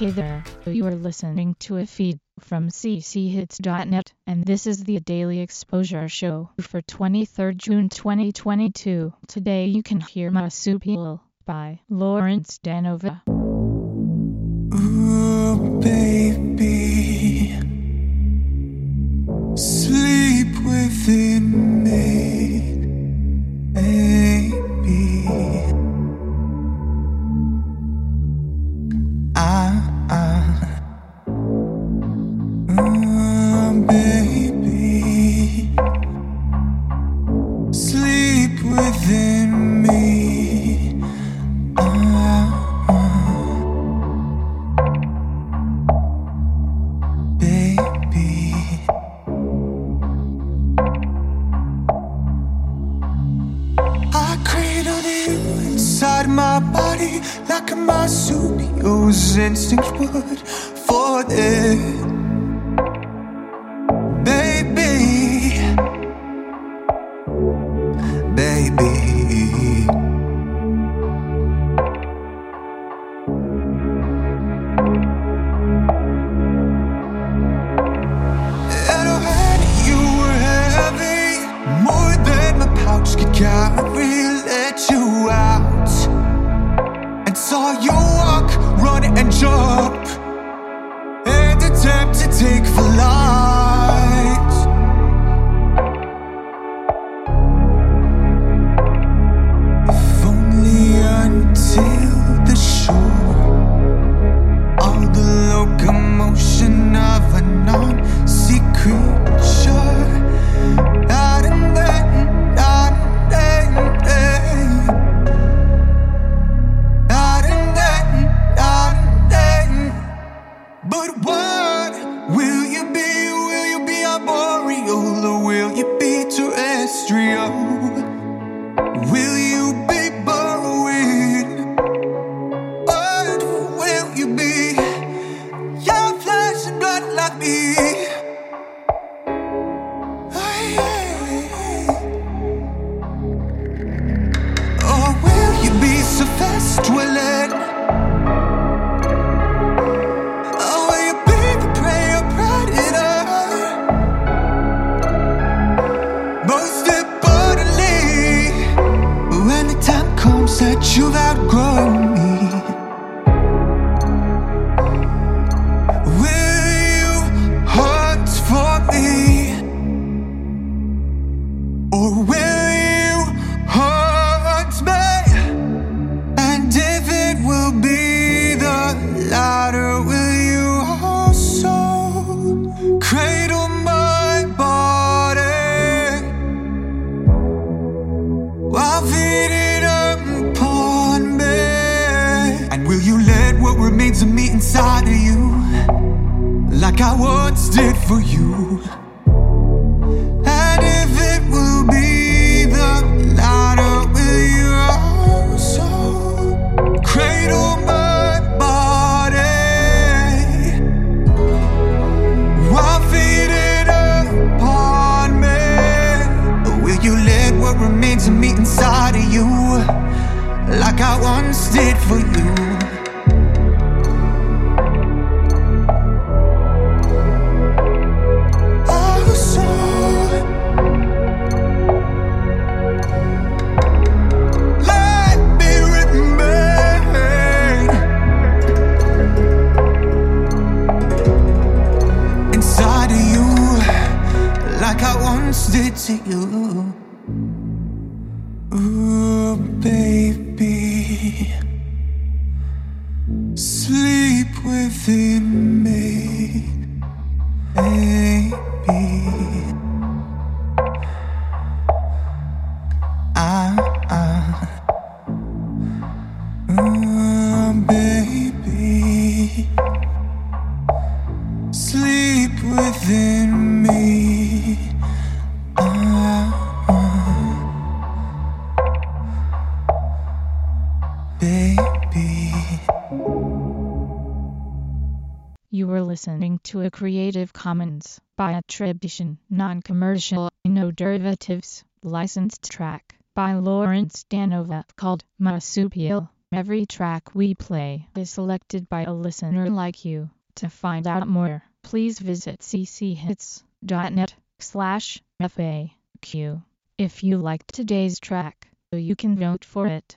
Hey there, you are listening to a feed from cchits.net, and this is the Daily Exposure Show for 23rd June 2022. Today you can hear Marsupial by Lawrence Danova. Ooh, inside my body like a marsupial's instinct would for it. You walk, run, and jump, and attempt to take flight. That you've outgrown me. Will you hunt for me? Or will inside of you, like I once did for you? And if it will be the latter, will you also cradle my body while feeding upon me? Will you let what remains of me inside of you, like I once did for you? Like I once did to you. Ooh, baby, sleep within me, baby. I, I, uh, baby, baby. You were listening to a Creative Commons by attribution, non-commercial, no derivatives, licensed track by Lawrence Danova called Marsupial. Every track we play is selected by a listener like you. To find out more, please visit cchits.net slash FAQ. If you liked today's track, you can vote for it